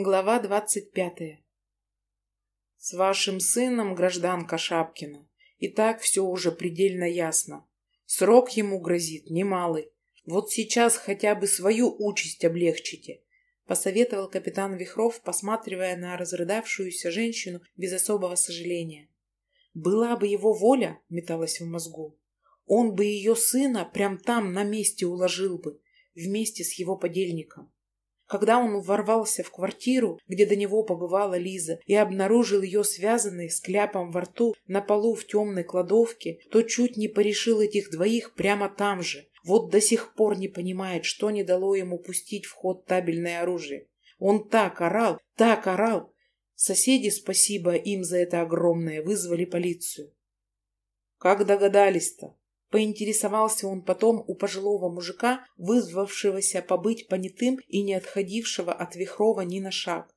Глава двадцать пятая. С вашим сыном, гражданка Шапкина, и так все уже предельно ясно. Срок ему грозит немалый. Вот сейчас хотя бы свою участь облегчите, посоветовал капитан Вихров, посматривая на разрыдавшуюся женщину без особого сожаления. Была бы его воля, металась в мозгу, он бы ее сына прям там на месте уложил бы, вместе с его подельником. Когда он ворвался в квартиру, где до него побывала Лиза, и обнаружил ее связанной с кляпом во рту на полу в темной кладовке, то чуть не порешил этих двоих прямо там же. Вот до сих пор не понимает, что не дало ему пустить в ход табельное оружие. Он так орал, так орал. Соседи, спасибо им за это огромное, вызвали полицию. Как догадались-то? Поинтересовался он потом у пожилого мужика, вызвавшегося побыть понятым и не отходившего от Вихрова ни на шаг.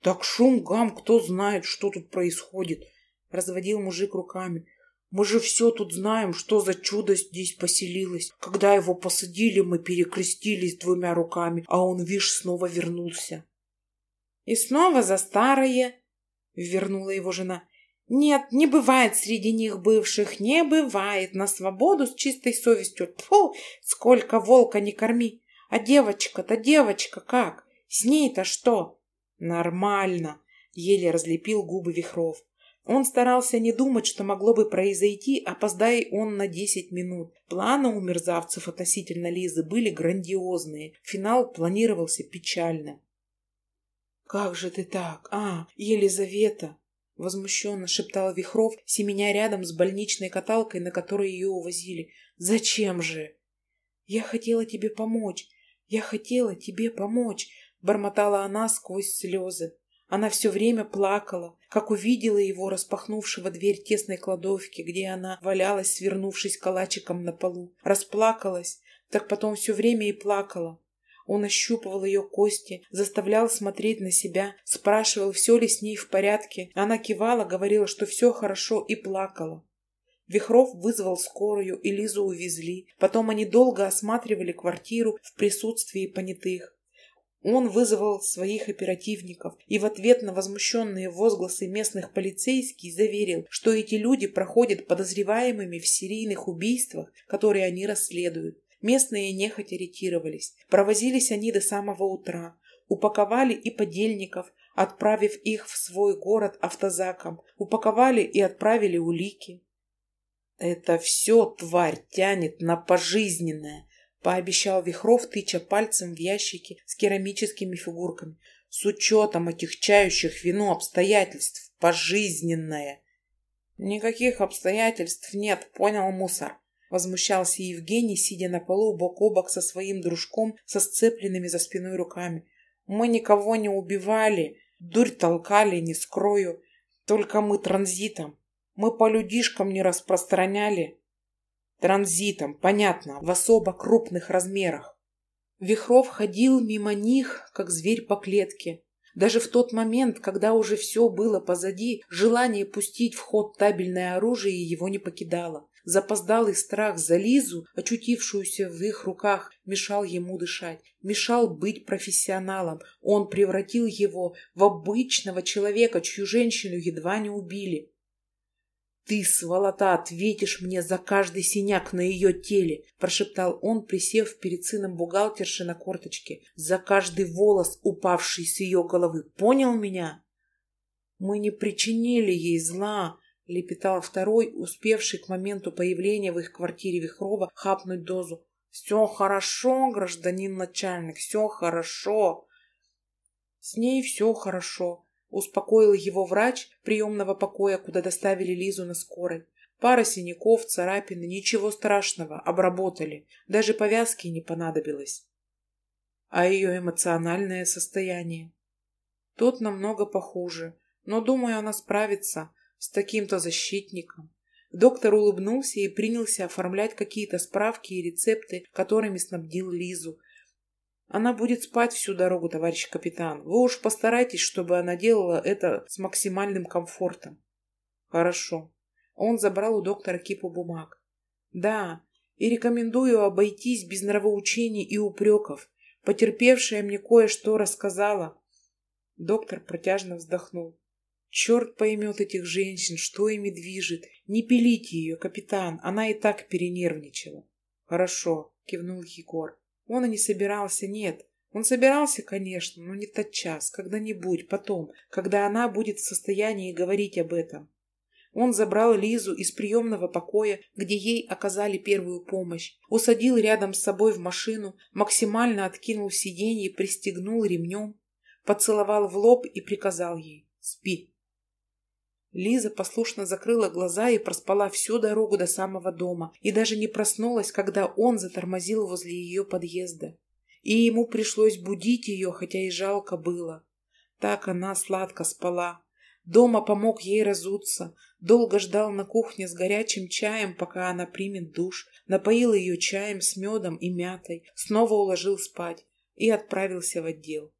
«Так шум, гам, кто знает, что тут происходит?» — разводил мужик руками. «Мы же все тут знаем, что за чудо здесь поселилось. Когда его посадили, мы перекрестились двумя руками, а он, вишь, снова вернулся». «И снова за старое!» — вернула его жена. Нет, не бывает среди них бывших, не бывает. На свободу с чистой совестью. Тьфу, сколько волка не корми. А девочка-то, девочка как? С ней-то что? Нормально, еле разлепил губы Вихров. Он старался не думать, что могло бы произойти, опоздай он на десять минут. Планы у мерзавцев относительно Лизы были грандиозные. Финал планировался печально. «Как же ты так? А, Елизавета!» Возмущенно шептал Вихров, семеня рядом с больничной каталкой, на которой ее увозили. «Зачем же?» «Я хотела тебе помочь. Я хотела тебе помочь», — бормотала она сквозь слезы. Она все время плакала, как увидела его, распахнувшего дверь тесной кладовки, где она валялась, свернувшись калачиком на полу. Расплакалась, так потом все время и плакала. Он ощупывал ее кости, заставлял смотреть на себя, спрашивал, все ли с ней в порядке. Она кивала, говорила, что все хорошо и плакала. Вихров вызвал скорую, и Лизу увезли. Потом они долго осматривали квартиру в присутствии понятых. Он вызвал своих оперативников и в ответ на возмущенные возгласы местных полицейских заверил, что эти люди проходят подозреваемыми в серийных убийствах, которые они расследуют. Местные нехотя ретировались. Провозились они до самого утра. Упаковали и подельников, отправив их в свой город автозаком. Упаковали и отправили улики. «Это все, тварь, тянет на пожизненное», — пообещал Вихров, тыча пальцем в ящики с керамическими фигурками. «С учетом отягчающих вину обстоятельств. Пожизненное». «Никаких обстоятельств нет, понял мусор. Возмущался Евгений, сидя на полу бок о бок со своим дружком со сцепленными за спиной руками. «Мы никого не убивали, дурь толкали, не скрою. Только мы транзитом. Мы по людишкам не распространяли». Транзитом, понятно, в особо крупных размерах. Вихров ходил мимо них, как зверь по клетке. Даже в тот момент, когда уже все было позади, желание пустить в ход табельное оружие его не покидало. Запоздалый страх за Лизу, очутившуюся в их руках, мешал ему дышать, мешал быть профессионалом. Он превратил его в обычного человека, чью женщину едва не убили. «Ты, сволота, ответишь мне за каждый синяк на ее теле!» – прошептал он, присев перед сыном бухгалтерши на корточке. «За каждый волос, упавший с ее головы! Понял меня?» «Мы не причинили ей зла!» — лепетал второй, успевший к моменту появления в их квартире Вихрова хапнуть дозу. «Все хорошо, гражданин начальник, все хорошо!» «С ней все хорошо», — успокоил его врач приемного покоя, куда доставили Лизу на скорой. Пара синяков, царапины, ничего страшного, обработали. Даже повязки не понадобилось. А ее эмоциональное состояние? Тут намного похуже, но, думаю, она справится с таким-то защитником. Доктор улыбнулся и принялся оформлять какие-то справки и рецепты, которыми снабдил Лизу. Она будет спать всю дорогу, товарищ капитан. Вы уж постарайтесь, чтобы она делала это с максимальным комфортом. Хорошо. Он забрал у доктора кипу бумаг. Да, и рекомендую обойтись без нравоучений и упреков. Потерпевшая мне кое-что рассказала. Доктор протяжно вздохнул. Черт поймет этих женщин, что ими движет. Не пилите ее, капитан, она и так перенервничала. Хорошо, кивнул Егор. Он и не собирался, нет. Он собирался, конечно, но не тотчас, когда-нибудь, потом, когда она будет в состоянии говорить об этом. Он забрал Лизу из приемного покоя, где ей оказали первую помощь, усадил рядом с собой в машину, максимально откинул сиденье, пристегнул ремнем, поцеловал в лоб и приказал ей «Спи». Лиза послушно закрыла глаза и проспала всю дорогу до самого дома и даже не проснулась, когда он затормозил возле ее подъезда. И ему пришлось будить ее, хотя и жалко было. Так она сладко спала. Дома помог ей разуться, долго ждал на кухне с горячим чаем, пока она примет душ, напоил ее чаем с медом и мятой, снова уложил спать и отправился в отдел.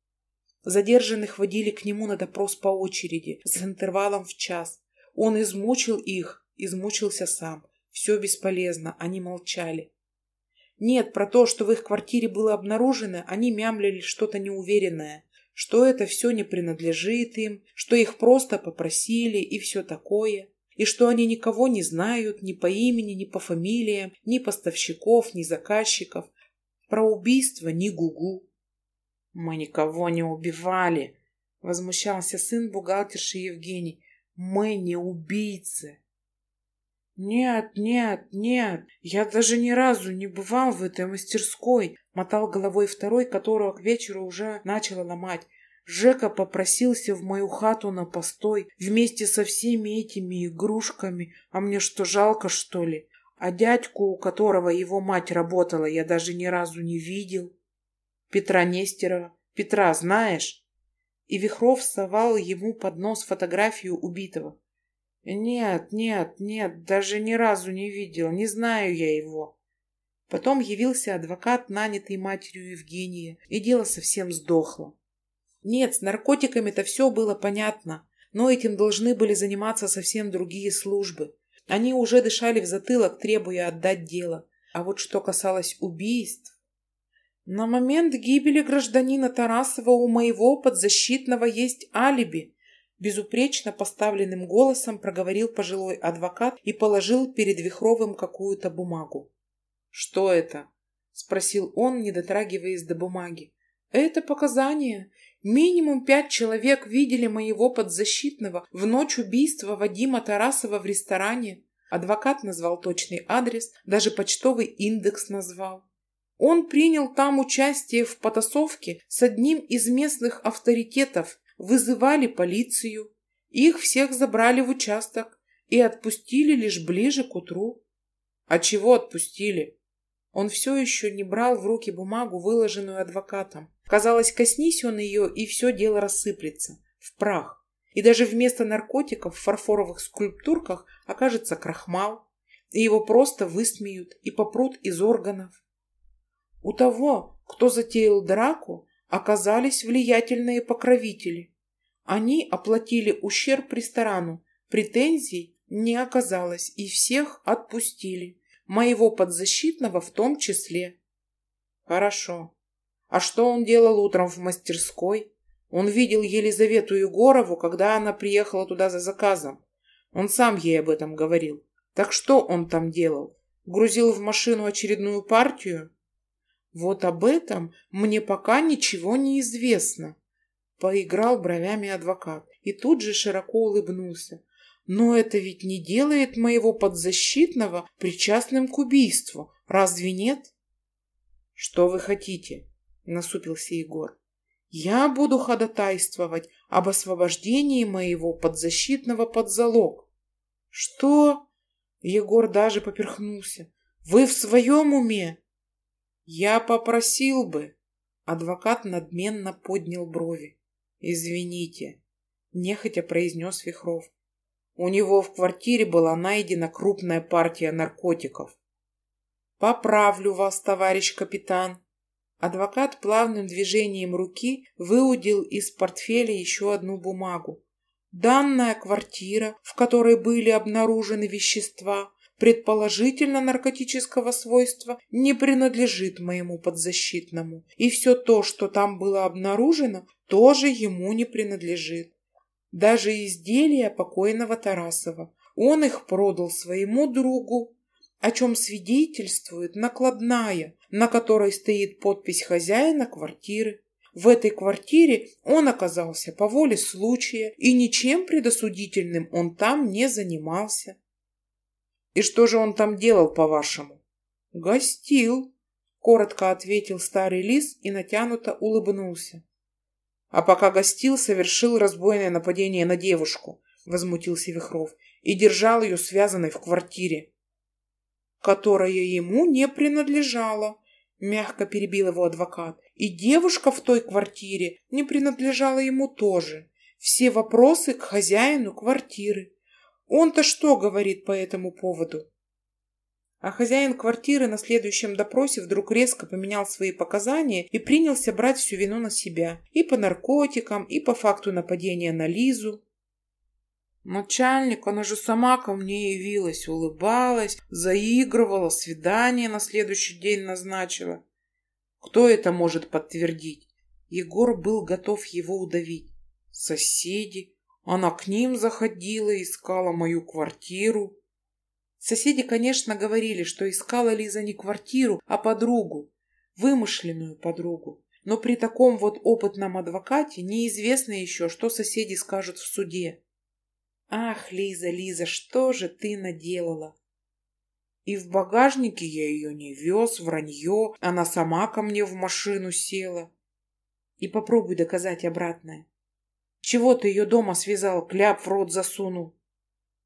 Задержанных водили к нему на допрос по очереди, с интервалом в час. Он измучил их, измучился сам. Все бесполезно, они молчали. Нет, про то, что в их квартире было обнаружено, они мямлили что-то неуверенное, что это все не принадлежит им, что их просто попросили и все такое, и что они никого не знают ни по имени, ни по фамилиям, ни поставщиков, ни заказчиков. Про убийство ни гугу. «Мы никого не убивали», — возмущался сын бухгалтерши Евгений. «Мы не убийцы». «Нет, нет, нет, я даже ни разу не бывал в этой мастерской», — мотал головой второй, которого к вечеру уже начала ломать. Жека попросился в мою хату на постой вместе со всеми этими игрушками. А мне что, жалко, что ли? А дядьку, у которого его мать работала, я даже ни разу не видел. Петра Нестерова. Петра знаешь?» И Вихров совал ему под нос фотографию убитого. «Нет, нет, нет, даже ни разу не видел, не знаю я его». Потом явился адвокат, нанятый матерью Евгения, и дело совсем сдохло. Нет, с наркотиками-то все было понятно, но этим должны были заниматься совсем другие службы. Они уже дышали в затылок, требуя отдать дело. А вот что касалось убийств... На момент гибели гражданина Тарасова у моего подзащитного есть алиби. Безупречно поставленным голосом проговорил пожилой адвокат и положил перед Вихровым какую-то бумагу. «Что это?» — спросил он, не дотрагиваясь до бумаги. «Это показания. Минимум пять человек видели моего подзащитного в ночь убийства Вадима Тарасова в ресторане. Адвокат назвал точный адрес, даже почтовый индекс назвал. Он принял там участие в потасовке с одним из местных авторитетов, вызывали полицию. Их всех забрали в участок и отпустили лишь ближе к утру. А чего отпустили? Он все еще не брал в руки бумагу, выложенную адвокатом. Казалось, коснись он ее, и все дело рассыплется. В прах. И даже вместо наркотиков в фарфоровых скульптурках окажется крахмал. И его просто высмеют и попрут из органов. У того, кто затеял драку, оказались влиятельные покровители. Они оплатили ущерб ресторану, претензий не оказалось и всех отпустили, моего подзащитного в том числе. Хорошо. А что он делал утром в мастерской? Он видел Елизавету Егорову, когда она приехала туда за заказом. Он сам ей об этом говорил. Так что он там делал? Грузил в машину очередную партию? Вот об этом мне пока ничего не известно. Поиграл бровями адвокат и тут же широко улыбнулся. Но это ведь не делает моего подзащитного причастным к убийству. Разве нет? Что вы хотите? Насупился Егор. Я буду ходатайствовать об освобождении моего подзащитного под залог. Что? Егор даже поперхнулся. Вы в своем уме? Я попросил бы. Адвокат надменно поднял брови. Извините, нехотя произнес Вихров. У него в квартире была найдена крупная партия наркотиков. Поправлю вас, товарищ капитан. Адвокат плавным движением руки выудил из портфеля еще одну бумагу. Данная квартира, в которой были обнаружены вещества, предположительно наркотического свойства, не принадлежит моему подзащитному, и все то, что там было обнаружено, тоже ему не принадлежит. Даже изделия покойного Тарасова. Он их продал своему другу, о чем свидетельствует накладная, на которой стоит подпись хозяина квартиры. В этой квартире он оказался по воле случая, и ничем предосудительным он там не занимался. И что же он там делал, по-вашему? Гостил, коротко ответил старый лис и натянуто улыбнулся. А пока гостил, совершил разбойное нападение на девушку, возмутился Вихров, и держал ее связанной в квартире, которая ему не принадлежала, мягко перебил его адвокат. И девушка в той квартире не принадлежала ему тоже. Все вопросы к хозяину квартиры. Он-то что говорит по этому поводу? А хозяин квартиры на следующем допросе вдруг резко поменял свои показания и принялся брать всю вину на себя. И по наркотикам, и по факту нападения на Лизу. Начальник, она же сама ко мне явилась, улыбалась, заигрывала, свидание на следующий день назначила. Кто это может подтвердить? Егор был готов его удавить. Соседи. Она к ним заходила, искала мою квартиру. Соседи, конечно, говорили, что искала Лиза не квартиру, а подругу, вымышленную подругу. Но при таком вот опытном адвокате неизвестно еще, что соседи скажут в суде. Ах, Лиза, Лиза, что же ты наделала? И в багажнике я ее не вез, вранье, она сама ко мне в машину села. И попробуй доказать обратное. Чего ты ее дома связал, кляп в рот засунул?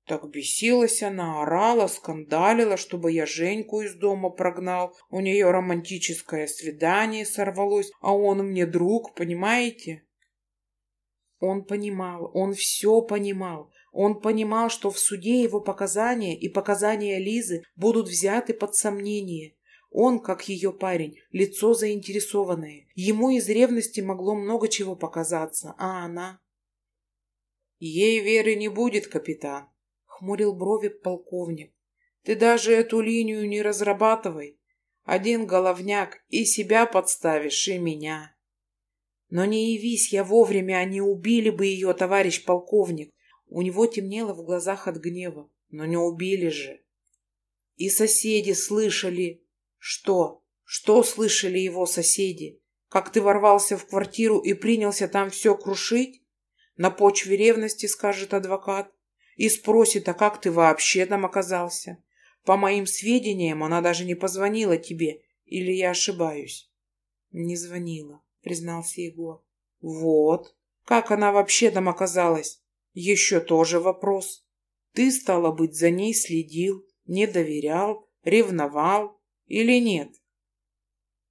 Так бесилась она, орала, скандалила, чтобы я Женьку из дома прогнал. У нее романтическое свидание сорвалось, а он мне друг, понимаете? Он понимал, он все понимал. Он понимал, что в суде его показания и показания Лизы будут взяты под сомнение. Он, как ее парень, лицо заинтересованное. Ему из ревности могло много чего показаться, а она... «Ей веры не будет, капитан», — хмурил брови полковник. «Ты даже эту линию не разрабатывай. Один головняк, и себя подставишь, и меня». «Но не явись я вовремя, они убили бы ее, товарищ полковник. У него темнело в глазах от гнева. Но не убили же. И соседи слышали... Что? Что слышали его соседи? Как ты ворвался в квартиру и принялся там все крушить? На почве ревности, скажет адвокат. И спросит, а как ты вообще там оказался? По моим сведениям, она даже не позвонила тебе. Или я ошибаюсь? Не звонила, признался Егор. Вот. Как она вообще там оказалась? Еще тоже вопрос. Ты, стало быть, за ней следил, не доверял, ревновал или нет?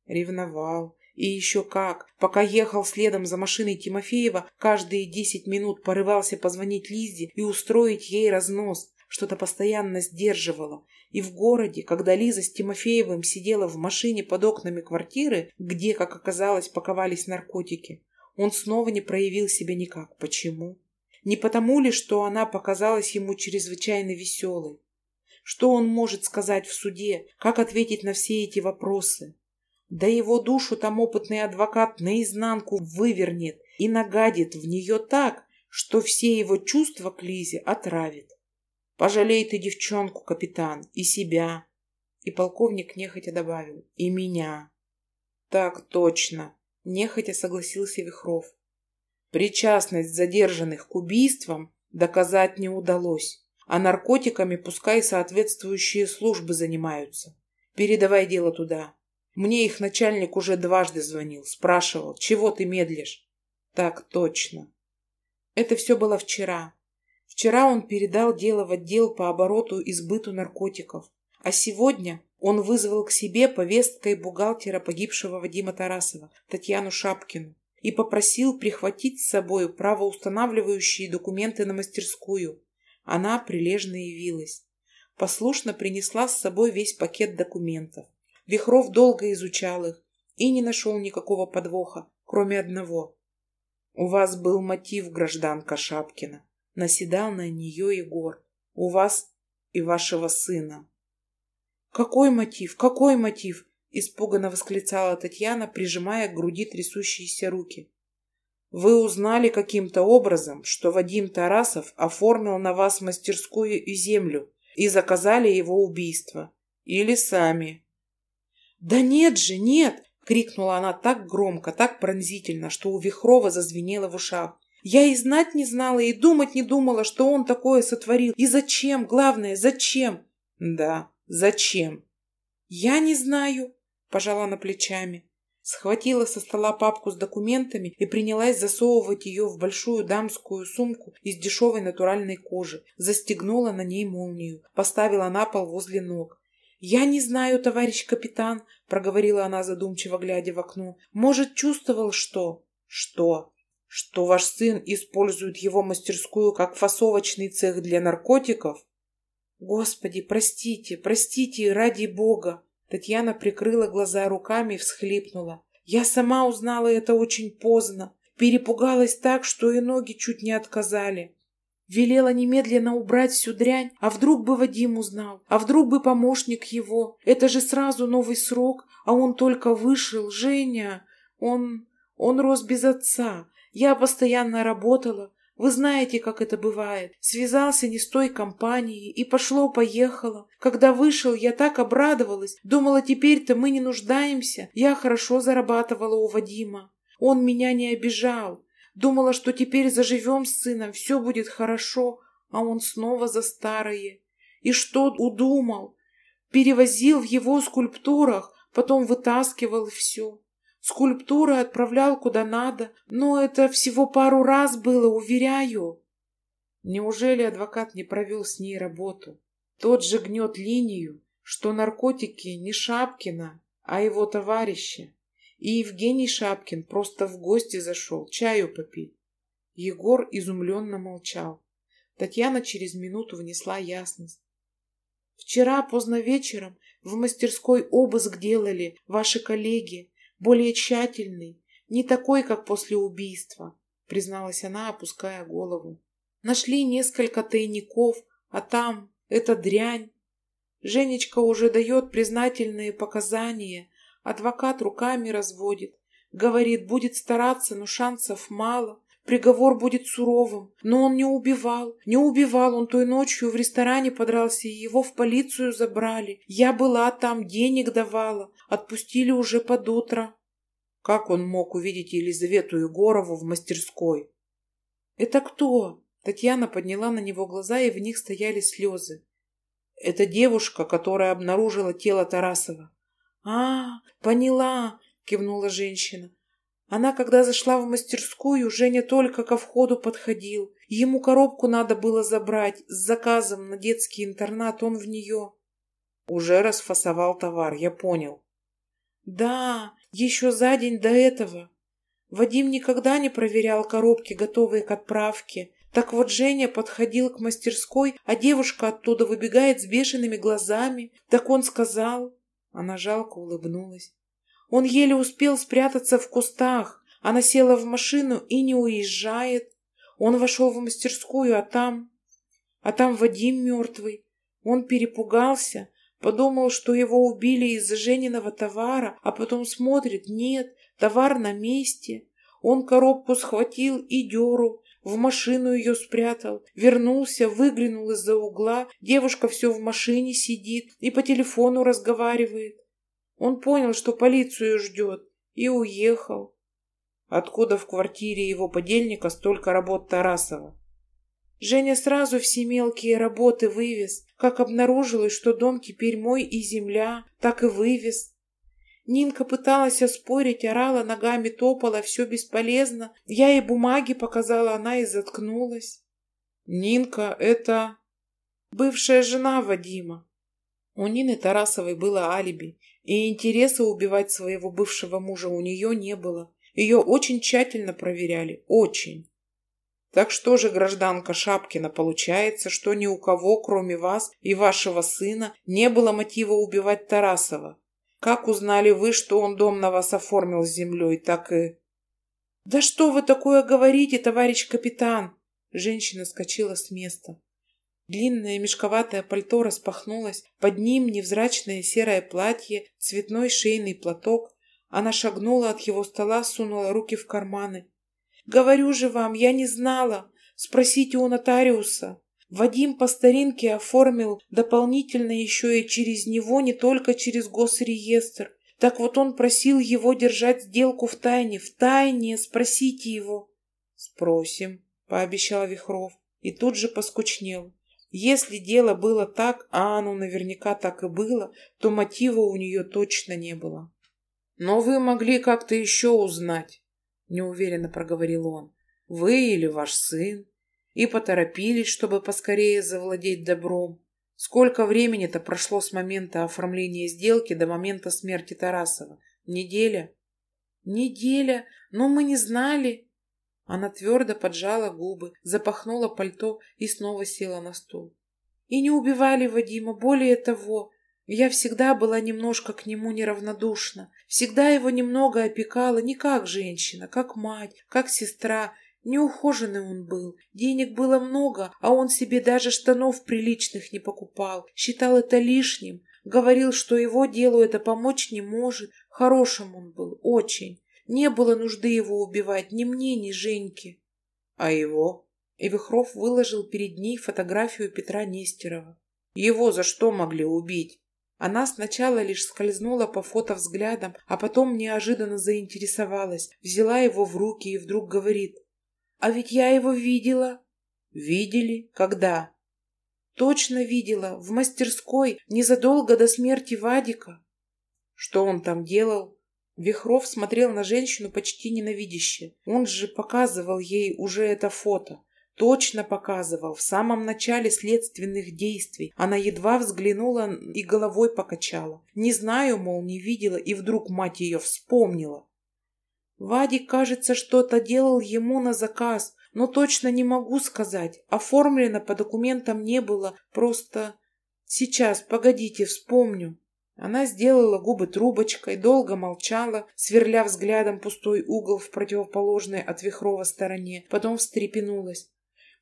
Ревновал. И еще как. Пока ехал следом за машиной Тимофеева, каждые десять минут порывался позвонить Лизе и устроить ей разнос. Что-то постоянно сдерживало. И в городе, когда Лиза с Тимофеевым сидела в машине под окнами квартиры, где, как оказалось, паковались наркотики, он снова не проявил себя никак. Почему? Не потому ли, что она показалась ему чрезвычайно веселой? Что он может сказать в суде? Как ответить на все эти вопросы? Да его душу там опытный адвокат наизнанку вывернет и нагадит в нее так, что все его чувства к Лизе отравит. Пожалей ты девчонку, капитан, и себя. И полковник нехотя добавил, и меня. Так точно, нехотя согласился Вихров. Причастность задержанных к убийствам доказать не удалось, а наркотиками пускай соответствующие службы занимаются. Передавай дело туда. Мне их начальник уже дважды звонил, спрашивал, чего ты медлишь? Так точно. Это все было вчера. Вчера он передал дело в отдел по обороту и сбыту наркотиков, а сегодня он вызвал к себе повесткой бухгалтера погибшего Вадима Тарасова, Татьяну Шапкину и попросил прихватить с собой правоустанавливающие документы на мастерскую. Она прилежно явилась. Послушно принесла с собой весь пакет документов. Вихров долго изучал их и не нашел никакого подвоха, кроме одного. «У вас был мотив, гражданка Шапкина», — наседал на нее Егор. «У вас и вашего сына». Какой мотив? Какой мотив? Испуганно восклицала Татьяна, прижимая к груди трясущиеся руки. Вы узнали каким-то образом, что Вадим Тарасов оформил на вас мастерскую и землю и заказали его убийство. Или сами. Да нет же, нет! Крикнула она так громко, так пронзительно, что у Вихрова зазвенело в ушах. Я и знать не знала, и думать не думала, что он такое сотворил. И зачем? Главное, зачем? Да, зачем? Я не знаю, пожала на плечами. Схватила со стола папку с документами и принялась засовывать ее в большую дамскую сумку из дешевой натуральной кожи. Застегнула на ней молнию, поставила на пол возле ног. «Я не знаю, товарищ капитан», — проговорила она задумчиво, глядя в окно. «Может, чувствовал что?» «Что?» что ваш сын использует его мастерскую как фасовочный цех для наркотиков? Господи, простите, простите, ради бога. Татьяна прикрыла глаза руками и всхлипнула. Я сама узнала это очень поздно. Перепугалась так, что и ноги чуть не отказали. Велела немедленно убрать всю дрянь, а вдруг бы Вадим узнал, а вдруг бы помощник его. Это же сразу новый срок, а он только вышел. Женя, он... он рос без отца, я постоянно работала. Вы знаете, как это бывает. Связался не с той компанией и пошло-поехало. Когда вышел, я так обрадовалась. Думала, теперь-то мы не нуждаемся. Я хорошо зарабатывала у Вадима. Он меня не обижал. Думала, что теперь заживем с сыном, все будет хорошо, а он снова за старое. И что удумал? Перевозил в его скульптурах, потом вытаскивал все. Скульптуры отправлял куда надо, но это всего пару раз было, уверяю. Неужели адвокат не провел с ней работу? Тот же гнет линию, что наркотики не Шапкина, а его товарища. И Евгений Шапкин просто в гости зашел, чаю попить. Егор изумленно молчал. Татьяна через минуту внесла ясность. Вчера поздно вечером в мастерской обыск делали ваши коллеги более тщательный, не такой, как после убийства, призналась она, опуская голову. Нашли несколько тайников, а там эта дрянь. Женечка уже дает признательные показания, адвокат руками разводит. Говорит, будет стараться, но шансов мало. Приговор будет суровым, но он не убивал. Не убивал, он той ночью в ресторане подрался, и его в полицию забрали. Я была там, денег давала. Отпустили уже под утро. Как он мог увидеть Елизавету Егорову в мастерской? «Это кто?» Татьяна подняла на него глаза, и в них стояли слезы. «Это девушка, которая обнаружила тело Тарасова». «А, поняла!» — кивнула женщина. Она, когда зашла в мастерскую, Женя только ко входу подходил. Ему коробку надо было забрать с заказом на детский интернат, он в нее. Уже расфасовал товар, я понял. Да, еще за день до этого. Вадим никогда не проверял коробки, готовые к отправке. Так вот Женя подходил к мастерской, а девушка оттуда выбегает с бешеными глазами. Так он сказал. Она жалко улыбнулась. Он еле успел спрятаться в кустах. Она села в машину и не уезжает. Он вошел в мастерскую, а там... А там Вадим мертвый. Он перепугался, подумал, что его убили из-за Жениного товара, а потом смотрит, нет, товар на месте. Он коробку схватил и деру, в машину ее спрятал, вернулся, выглянул из-за угла, девушка все в машине сидит и по телефону разговаривает. Он понял, что полицию ждет, и уехал. Откуда в квартире его подельника столько работ Тарасова? Женя сразу все мелкие работы вывез. Как обнаружилось, что дом теперь мой и земля, так и вывез. Нинка пыталась оспорить, орала, ногами топала, все бесполезно. Я ей бумаги показала, она и заткнулась. Нинка — это бывшая жена Вадима. У Нины Тарасовой было алиби, и интереса убивать своего бывшего мужа у нее не было. Ее очень тщательно проверяли, очень. Так что же, гражданка Шапкина, получается, что ни у кого, кроме вас и вашего сына, не было мотива убивать Тарасова? Как узнали вы, что он дом на вас оформил с землей, так и... Да что вы такое говорите, товарищ капитан? Женщина скочила с места. Длинное мешковатое пальто распахнулось, под ним невзрачное серое платье, цветной шейный платок. Она шагнула от его стола, сунула руки в карманы. «Говорю же вам, я не знала. Спросите у нотариуса». Вадим по старинке оформил дополнительно еще и через него, не только через госреестр. Так вот он просил его держать сделку в тайне. В тайне, спросите его. Спросим, пообещал Вихров. И тут же поскучнел. Если дело было так, а оно наверняка так и было, то мотива у нее точно не было. Но вы могли как-то еще узнать, неуверенно проговорил он. Вы или ваш сын. И поторопились, чтобы поскорее завладеть добром. Сколько времени-то прошло с момента оформления сделки до момента смерти Тарасова? Неделя? Неделя? Но мы не знали. Она твердо поджала губы, запахнула пальто и снова села на стул. И не убивали Вадима, более того, я всегда была немножко к нему неравнодушна, всегда его немного опекала, не как женщина, как мать, как сестра, Неухоженный он был, денег было много, а он себе даже штанов приличных не покупал, считал это лишним, говорил, что его делу это помочь не может. Хорошим он был, очень. Не было нужды его убивать ни мне, ни Женьке. А его? И Вихров выложил перед ней фотографию Петра Нестерова. Его за что могли убить? Она сначала лишь скользнула по фото взглядом, а потом неожиданно заинтересовалась, взяла его в руки и вдруг говорит. А ведь я его видела. Видели? Когда? Точно видела. В мастерской, незадолго до смерти Вадика. Что он там делал? Вихров смотрел на женщину почти ненавидяще. Он же показывал ей уже это фото. Точно показывал. В самом начале следственных действий. Она едва взглянула и головой покачала. Не знаю, мол, не видела, и вдруг мать ее вспомнила. Вадик, кажется, что-то делал ему на заказ, но точно не могу сказать. Оформлено по документам не было, просто... Сейчас, погодите, вспомню. Она сделала губы трубочкой, долго молчала, сверля взглядом пустой угол в противоположной от Вихрова стороне, потом встрепенулась.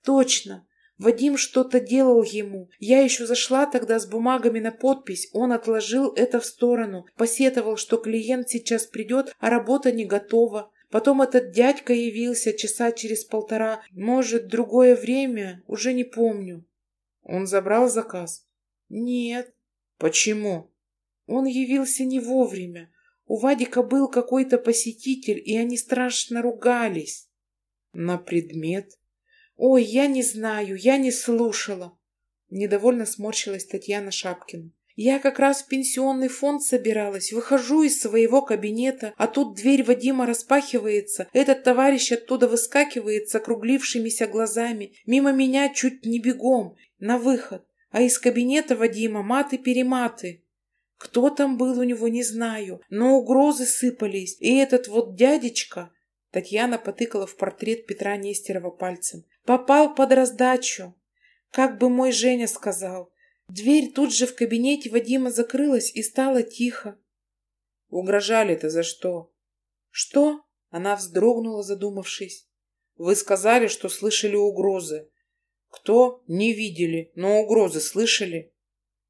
Точно, Вадим что-то делал ему. Я еще зашла тогда с бумагами на подпись. Он отложил это в сторону. Посетовал, что клиент сейчас придет, а работа не готова. Потом этот дядька явился часа через полтора. Может, другое время? Уже не помню. Он забрал заказ? Нет. Почему? Он явился не вовремя. У Вадика был какой-то посетитель, и они страшно ругались. На предмет? Ой, я не знаю, я не слушала. Недовольно сморщилась Татьяна Шапкина. Я как раз в пенсионный фонд собиралась, выхожу из своего кабинета, а тут дверь Вадима распахивается, этот товарищ оттуда выскакивает с округлившимися глазами, мимо меня чуть не бегом, на выход, а из кабинета Вадима маты-перематы. Кто там был у него, не знаю, но угрозы сыпались, и этот вот дядечка... Татьяна потыкала в портрет Петра Нестерова пальцем. Попал под раздачу. Как бы мой Женя сказал. Дверь тут же в кабинете Вадима закрылась и стало тихо. Угрожали-то за что? Что? Она вздрогнула, задумавшись. Вы сказали, что слышали угрозы. Кто? Не видели, но угрозы слышали.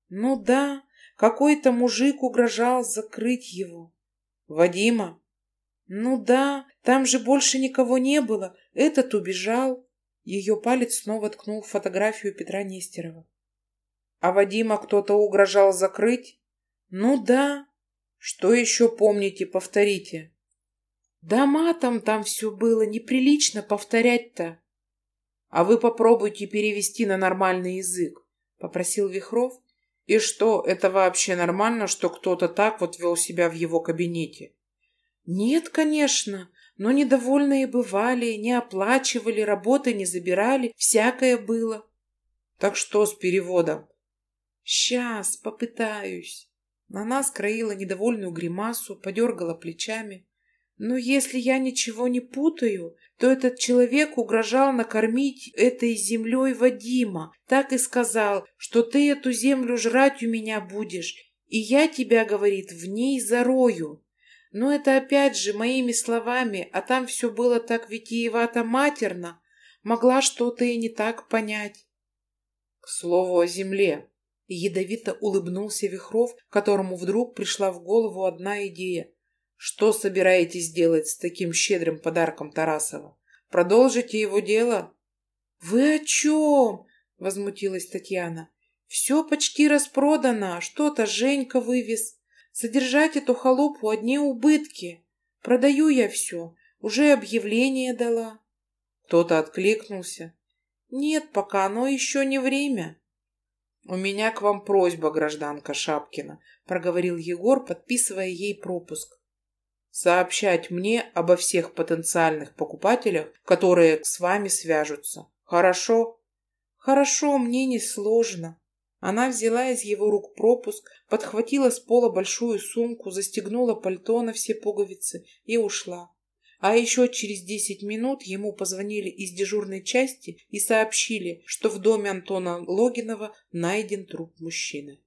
Ну да, какой-то мужик угрожал закрыть его. Вадима? Ну да, там же больше никого не было. Этот убежал. Ее палец снова ткнул в фотографию Петра Нестерова. А Вадима кто-то угрожал закрыть? Ну да. Что еще помните, повторите. Да матом там все было, неприлично повторять-то. А вы попробуйте перевести на нормальный язык, попросил Вихров. И что, это вообще нормально, что кто-то так вот вел себя в его кабинете? Нет, конечно, но недовольные бывали, не оплачивали, работы не забирали, всякое было. Так что с переводом? Сейчас попытаюсь. Она скроила недовольную гримасу, подергала плечами. Но если я ничего не путаю, то этот человек угрожал накормить этой землей Вадима. Так и сказал, что ты эту землю жрать у меня будешь, и я тебя, говорит, в ней зарою. Но это опять же моими словами, а там все было так витиевато матерно, могла что-то и не так понять. К слову о земле. Ядовито улыбнулся Вихров, которому вдруг пришла в голову одна идея. Что собираетесь делать с таким щедрым подарком Тарасова? Продолжите его дело? Вы о чем? Возмутилась Татьяна. Все почти распродано, что-то Женька вывез. Содержать эту халупу одни убытки. Продаю я все, уже объявление дала. Кто-то откликнулся. Нет, пока оно еще не время. У меня к вам просьба, гражданка Шапкина, проговорил Егор, подписывая ей пропуск. Сообщать мне обо всех потенциальных покупателях, которые с вами свяжутся. Хорошо? Хорошо, мне не сложно. Она взяла из его рук пропуск, подхватила с пола большую сумку, застегнула пальто на все пуговицы и ушла. А еще через десять минут ему позвонили из дежурной части и сообщили, что в доме Антона Логинова найден труп мужчины.